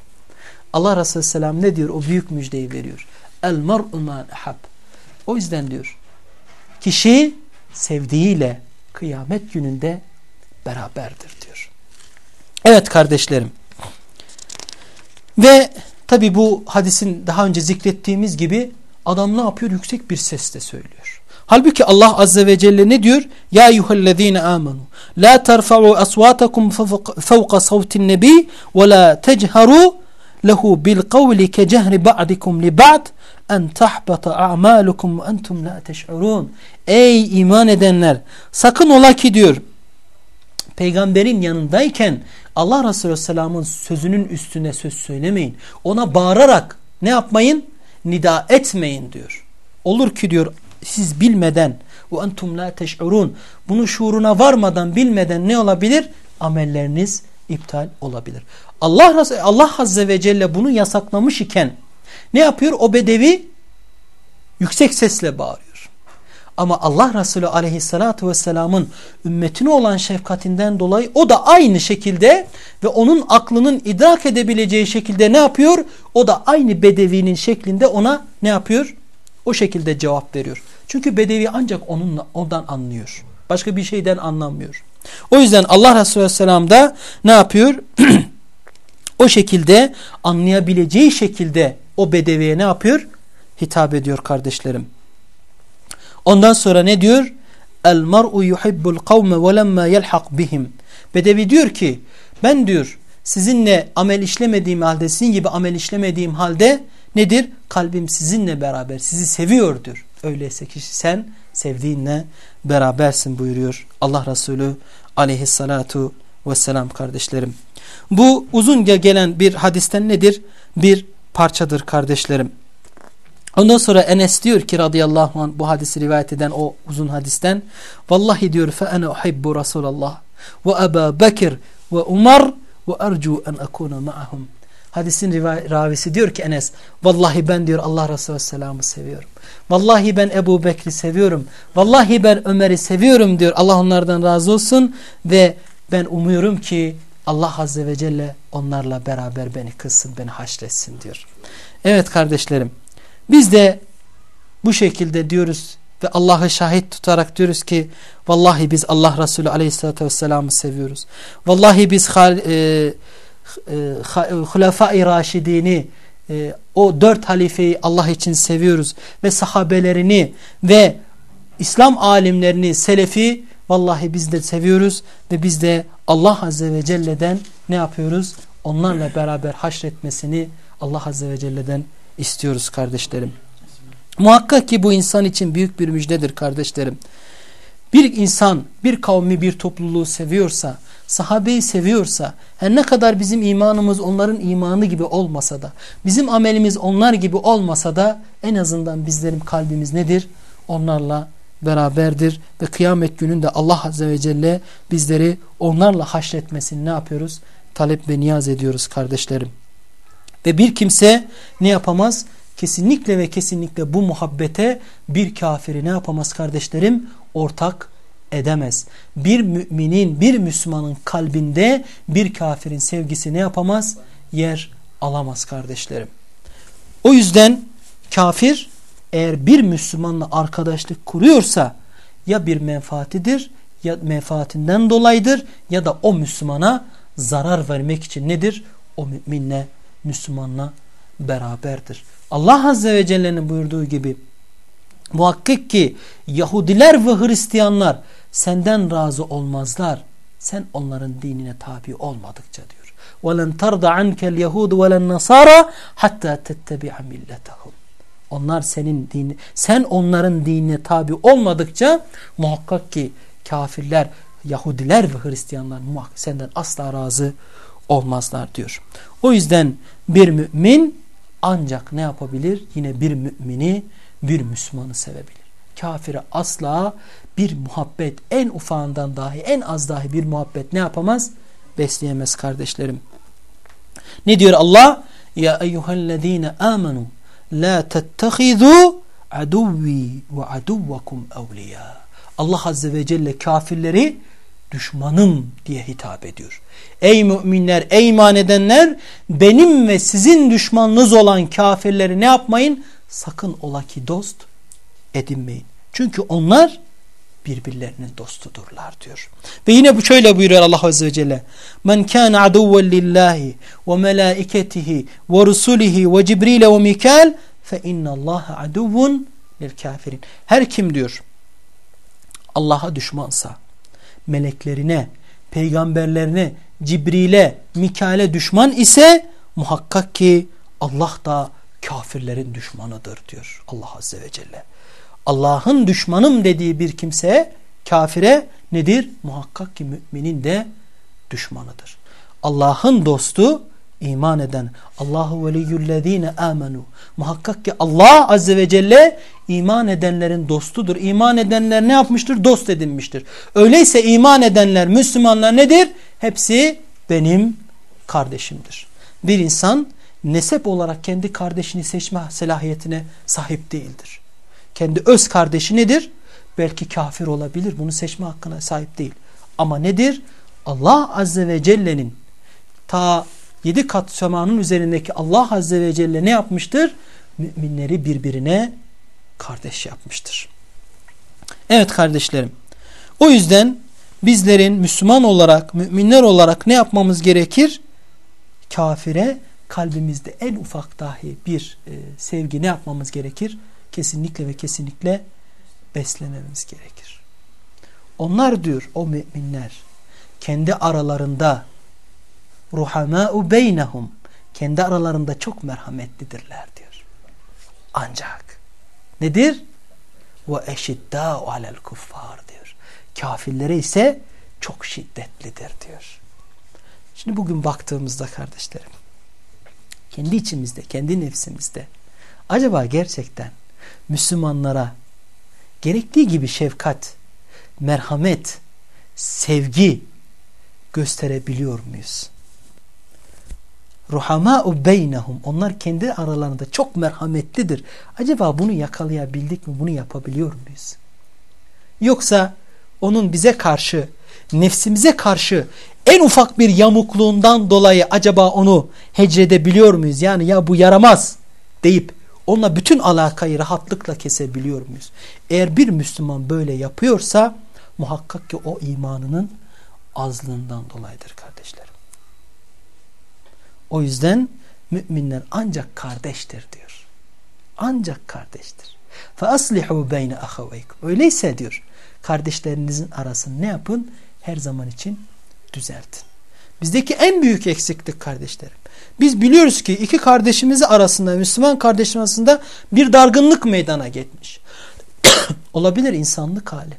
Allah Resulü Selam ne diyor? O büyük müjdeyi veriyor. El mar'u man ahab. O yüzden diyor kişi sevdiğiyle kıyamet gününde beraberdir diyor. Evet kardeşlerim. Ve tabi bu hadisin daha önce zikrettiğimiz gibi adam ne yapıyor? Yüksek bir sesle söylüyor. Halbuki Allah azze ve celle ne diyor? Ya eyyühellezine amenu la terfa'u asvatakum fevqa savtin nebi ve la techeru lehu bil kavli ke cehri ba'dikum li ba'd en tahbata a'malukum entum la teş'urun. Ey iman edenler sakın ola ki diyor peygamberin yanındayken Allah Resulü Selam'ın sözünün üstüne söz söylemeyin. Ona bağırarak ne yapmayın? Nida etmeyin diyor. Olur ki diyor siz bilmeden ve entum la teş'urun bunu şuuruna varmadan bilmeden ne olabilir? Amelleriniz iptal olabilir. Allah Allah Azze ve Celle bunu yasaklamış iken ne yapıyor? O bedevi yüksek sesle bağırıyor. Ama Allah Resulü aleyhissalatu vesselamın ümmetine olan şefkatinden dolayı o da aynı şekilde ve onun aklının idrak edebileceği şekilde ne yapıyor? O da aynı bedevinin şeklinde ona ne yapıyor? O şekilde cevap veriyor. Çünkü bedevi ancak onunla, ondan anlıyor. Başka bir şeyden anlamıyor. O yüzden Allah Resulü Aleyhisselam da ne yapıyor? (clears throat) o şekilde anlayabileceği şekilde o bedeviye ne yapıyor? Hitap ediyor kardeşlerim. Ondan sonra ne diyor? El mar'u yuhibbul kavme ve lemma yelhak bihim. Bedevi diyor ki ben diyor sizinle amel işlemediğim halde sizin gibi amel işlemediğim halde nedir? Kalbim sizinle beraber sizi seviyordur. Öyleyse kişi sen sevdiğinle berabersin buyuruyor Allah Resulü aleyhissalatu vesselam kardeşlerim. Bu uzunca gelen bir hadisten nedir? Bir parçadır kardeşlerim. Ondan sonra Enes diyor ki radıyallahu anh bu hadisi rivayet eden o uzun hadisten Vallahi diyor fe ene uhibbu Resulallah ve Ebu Bekir ve Umar ve ercu en akuna ma'ahum. Hadisin ravisi diyor ki Enes Vallahi ben diyor Allah Resulü Selam'ı seviyorum. Vallahi ben Ebu Bekir'i seviyorum. Vallahi ben Ömer'i seviyorum diyor. Allah onlardan razı olsun ve ben umuyorum ki Allah Azze ve Celle onlarla beraber beni kılsın, beni haşretsin diyor. Evet kardeşlerim biz de bu şekilde diyoruz ve Allah'ı şahit tutarak diyoruz ki vallahi biz Allah Resulü Aleyhisselatü Vesselam'ı seviyoruz. Vallahi biz e, e, Hulefai Raşidini e, o dört halifeyi Allah için seviyoruz ve sahabelerini ve İslam alimlerini, selefi vallahi biz de seviyoruz ve biz de Allah Azze ve Celle'den ne yapıyoruz? Onlarla beraber haşretmesini Allah Azze ve Celle'den istiyoruz kardeşlerim. Muhakkak ki bu insan için büyük bir müjdedir kardeşlerim. Bir insan bir kavmi bir topluluğu seviyorsa, sahabeyi seviyorsa, her ne kadar bizim imanımız onların imanı gibi olmasa da, bizim amelimiz onlar gibi olmasa da en azından bizlerin kalbimiz nedir? Onlarla beraberdir ve kıyamet gününde Allah Azze ve Celle bizleri onlarla haşretmesini ne yapıyoruz? Talep ve niyaz ediyoruz kardeşlerim. Ve bir kimse ne yapamaz? Kesinlikle ve kesinlikle bu muhabbete bir kafiri ne yapamaz kardeşlerim? Ortak edemez. Bir müminin, bir Müslümanın kalbinde bir kafirin sevgisi ne yapamaz? Yer alamaz kardeşlerim. O yüzden kafir eğer bir Müslümanla arkadaşlık kuruyorsa ya bir menfaatidir ya menfaatinden dolayıdır ya da o Müslümana zarar vermek için nedir? O müminle, Müslümanla beraberdir. Allah Azze ve Celle'nin buyurduğu gibi muhakkak ki Yahudiler ve Hristiyanlar senden razı olmazlar. Sen onların dinine tabi olmadıkça diyor. وَلَنْ تَرْضَ عَنْكَ الْيَهُودُ وَلَنْ نَصَارَ حَتَّى تَتَّبِعَ مِلَّتَهُمْ Onlar senin dini, sen onların dinine tabi olmadıkça muhakkak ki kafirler, Yahudiler ve Hristiyanlar senden asla razı olmazlar diyor. O yüzden bir mümin ancak ne yapabilir? Yine bir mümini, bir Müslümanı sevebilir. Kafire asla bir muhabbet en ufağından dahi en az dahi bir muhabbet ne yapamaz? Besleyemez kardeşlerim. Ne diyor Allah? Ya eyyühellezine amenu la tettehizu aduvvi ve aduvvakum evliya. Allah Azze ve Celle kafirleri düşmanım diye hitap ediyor. Ey müminler, ey iman edenler benim ve sizin düşmanınız olan kafirleri ne yapmayın? Sakın ola ki dost edinmeyin. Çünkü onlar birbirlerinin dostudurlar diyor. Ve yine bu şöyle buyuruyor Allah Azze ve Celle. Men kana aduven lillahi ve melaiketihi ve rusulihi ve cibril ve mikal fe innallaha aduvun lil kafirin. Her kim diyor Allah'a düşmansa, meleklerine, peygamberlerine, Cibril'e, Mikal'e düşman ise muhakkak ki Allah da kafirlerin düşmanıdır diyor Allah Azze ve Celle. Allah'ın düşmanım dediği bir kimse kafire nedir? Muhakkak ki müminin de düşmanıdır. Allah'ın dostu iman eden Allahu veliyyüllezine amenu muhakkak ki Allah azze ve celle iman edenlerin dostudur. İman edenler ne yapmıştır? Dost edinmiştir. Öyleyse iman edenler Müslümanlar nedir? Hepsi benim kardeşimdir. Bir insan nesep olarak kendi kardeşini seçme selahiyetine sahip değildir. Kendi öz kardeşi nedir? Belki kafir olabilir. Bunu seçme hakkına sahip değil. Ama nedir? Allah Azze ve Celle'nin ta yedi kat semanın üzerindeki Allah Azze ve Celle ne yapmıştır? Müminleri birbirine kardeş yapmıştır. Evet kardeşlerim. O yüzden bizlerin Müslüman olarak, müminler olarak ne yapmamız gerekir? Kafire kalbimizde en ufak dahi bir e, sevgi ne yapmamız gerekir? Kesinlikle ve kesinlikle beslememiz gerekir. Onlar diyor o müminler kendi aralarında ruhamâ'u beynehum kendi aralarında çok merhametlidirler diyor. Ancak nedir? Ve eşiddâ'u alel kuffar diyor. Kafirlere ise çok şiddetlidir diyor. Şimdi bugün baktığımızda kardeşlerim kendi içimizde, kendi nefsimizde acaba gerçekten Müslümanlara gerektiği gibi şefkat, merhamet, sevgi gösterebiliyor muyuz? Ruhamâ'u beynehum. Onlar kendi aralarında çok merhametlidir. Acaba bunu yakalayabildik mi? Bunu yapabiliyor muyuz? Yoksa onun bize karşı, nefsimize karşı en ufak bir yamukluğundan dolayı acaba onu hecredebiliyor muyuz? Yani ya bu yaramaz deyip onunla bütün alakayı rahatlıkla kesebiliyor muyuz? Eğer bir Müslüman böyle yapıyorsa muhakkak ki o imanının azlığından dolayıdır kardeşler. O yüzden müminler ancak kardeştir diyor. Ancak kardeştir. فَأَصْلِحُوا بَيْنَ أَخَوَيْكُمْ Öyleyse diyor kardeşlerinizin arasını ne yapın? Her zaman için düzeltin. Bizdeki en büyük eksiklik kardeşlerim. Biz biliyoruz ki iki kardeşimiz arasında, Müslüman kardeşimiz arasında bir dargınlık meydana gelmiş. (coughs) Olabilir insanlık hali.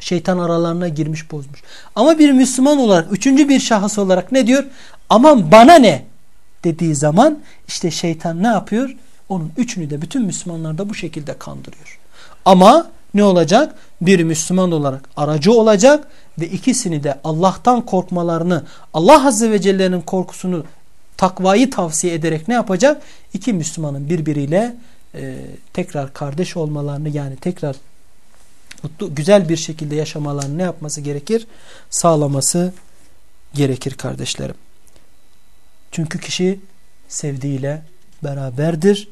Şeytan aralarına girmiş bozmuş. Ama bir Müslüman olarak, üçüncü bir şahıs olarak ne diyor? Aman bana ne dediği zaman işte şeytan ne yapıyor? Onun üçünü de bütün Müslümanlar da bu şekilde kandırıyor. Ama ne olacak? Bir Müslüman olarak aracı olacak ve ikisini de Allah'tan korkmalarını, Allah Azze ve Celle'nin korkusunu, takvayı tavsiye ederek ne yapacak? İki Müslümanın birbiriyle e, tekrar kardeş olmalarını yani tekrar mutlu, güzel bir şekilde yaşamalarını ne yapması gerekir? Sağlaması gerekir kardeşlerim. Çünkü kişi sevdiğiyle beraberdir.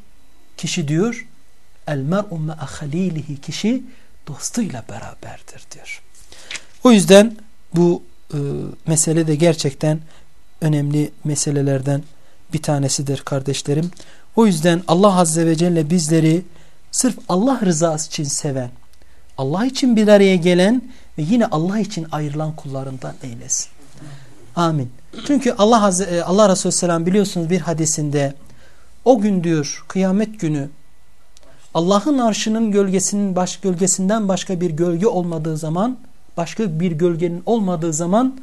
Kişi diyor el mer'u me'a halilihi kişi dostuyla beraberdir diyor. O yüzden bu e, mesele de gerçekten önemli meselelerden bir tanesidir kardeşlerim. O yüzden Allah Azze ve Celle bizleri sırf Allah rızası için seven, Allah için bir araya gelen ve yine Allah için ayrılan kullarından eylesin. Amin. Çünkü Allah Azze, e, Allah Resulü Selam biliyorsunuz bir hadisinde o gün diyor kıyamet günü Allah'ın arşının gölgesinin baş gölgesinden başka bir gölge olmadığı zaman başka bir gölgenin olmadığı zaman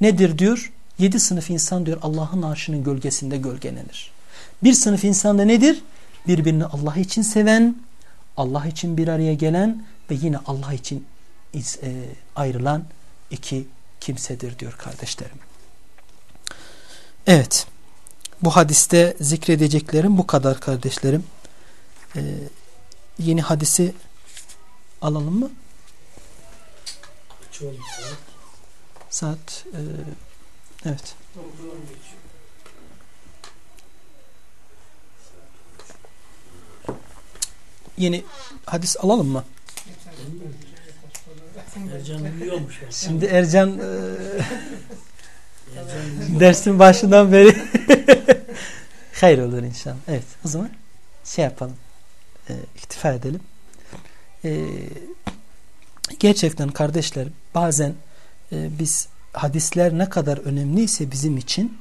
nedir diyor? Yedi sınıf insan diyor Allah'ın arşının gölgesinde gölgelenir. Bir sınıf insan da nedir? Birbirini Allah için seven, Allah için bir araya gelen ve yine Allah için e, ayrılan iki kimsedir diyor kardeşlerim. Evet. Bu hadiste zikredeceklerim bu kadar kardeşlerim. Ee, yeni hadisi alalım mı? Saat. Saat e, evet. Yeni hadis alalım mı? Ercan uyuyormuş. Şimdi Ercan, e, Ercan (laughs) dersin başından beri (laughs) hayır olur inşallah. Evet o zaman şey yapalım. E, iktifa edelim. E, gerçekten kardeşler bazen e, biz hadisler ne kadar önemliyse bizim için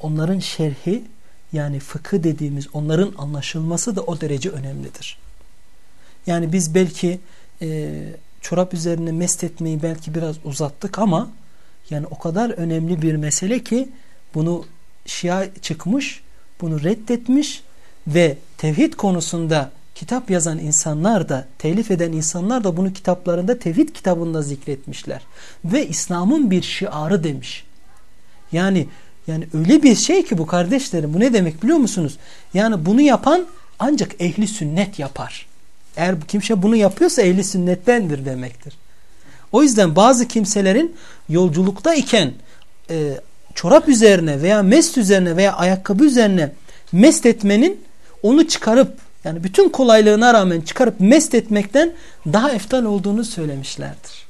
onların şerhi yani fıkı dediğimiz onların anlaşılması da o derece önemlidir. Yani biz belki e, çorap üzerine mest etmeyi belki biraz uzattık ama yani o kadar önemli bir mesele ki bunu Şia çıkmış, bunu reddetmiş ve tevhid konusunda kitap yazan insanlar da, telif eden insanlar da bunu kitaplarında tevhid kitabında zikretmişler. Ve İslam'ın bir şiarı demiş. Yani yani öyle bir şey ki bu kardeşlerim bu ne demek biliyor musunuz? Yani bunu yapan ancak ehli sünnet yapar. Eğer kimse bunu yapıyorsa ehli sünnettendir demektir. O yüzden bazı kimselerin yolculukta iken e, çorap üzerine veya mest üzerine veya ayakkabı üzerine mest etmenin onu çıkarıp yani bütün kolaylığına rağmen çıkarıp mest etmekten daha eftal olduğunu söylemişlerdir.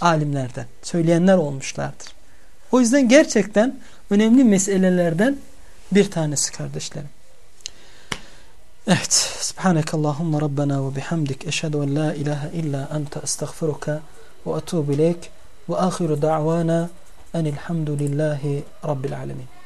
Alimlerden. Söyleyenler olmuşlardır. O yüzden gerçekten önemli meselelerden bir tanesi kardeşlerim. Evet. Subhanekallahumma Rabbena ve bihamdik. Eşhedü en la ilahe illa ente estağfiruka ve etubu ileyk. Ve ahiru da'vana enilhamdülillahi Rabbil alemin.